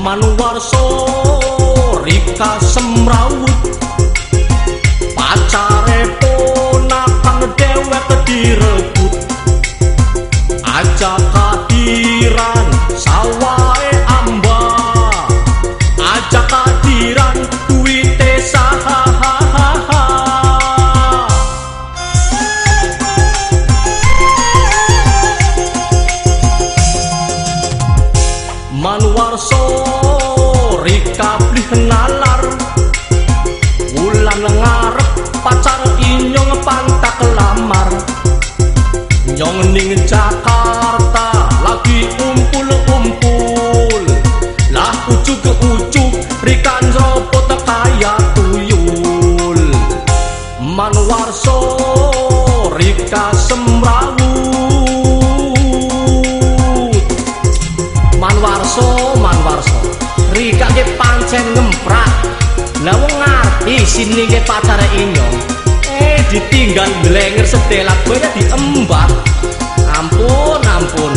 manuwarso rika semrawut. Pacare ponakan dewek direbut. Ajak manuarso rikaplih nalar. Wulan ngarep pacar inyong pantak lamar. Nyong ning Jakarta lagi kumpul-kumpul lah ucu ke ucu Manwarso, Manwarso. Rika ge pancen ngemprak. Lah wong ngarti sini ge pacare inyong. Eh ditinggal blenger setelah banyak diembat. Ampun. ampun.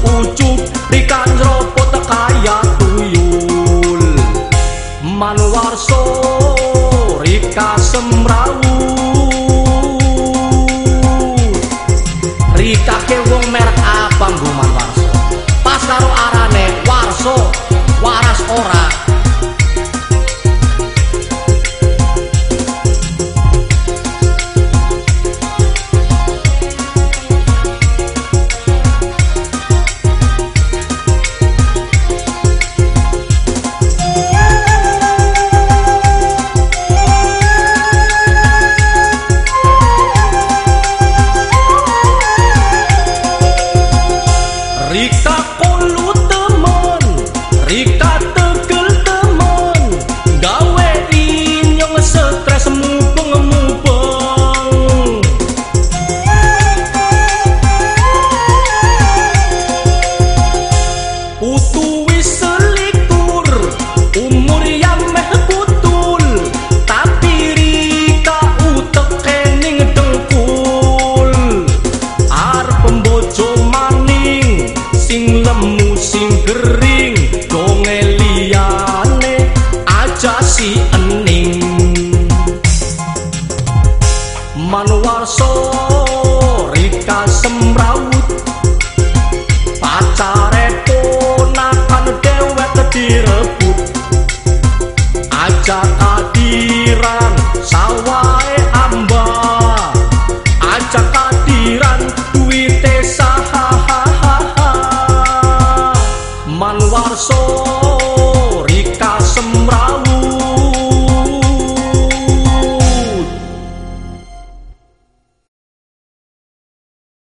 ucup di kanro pota kaya tuyul. Manwarso rika sembrawu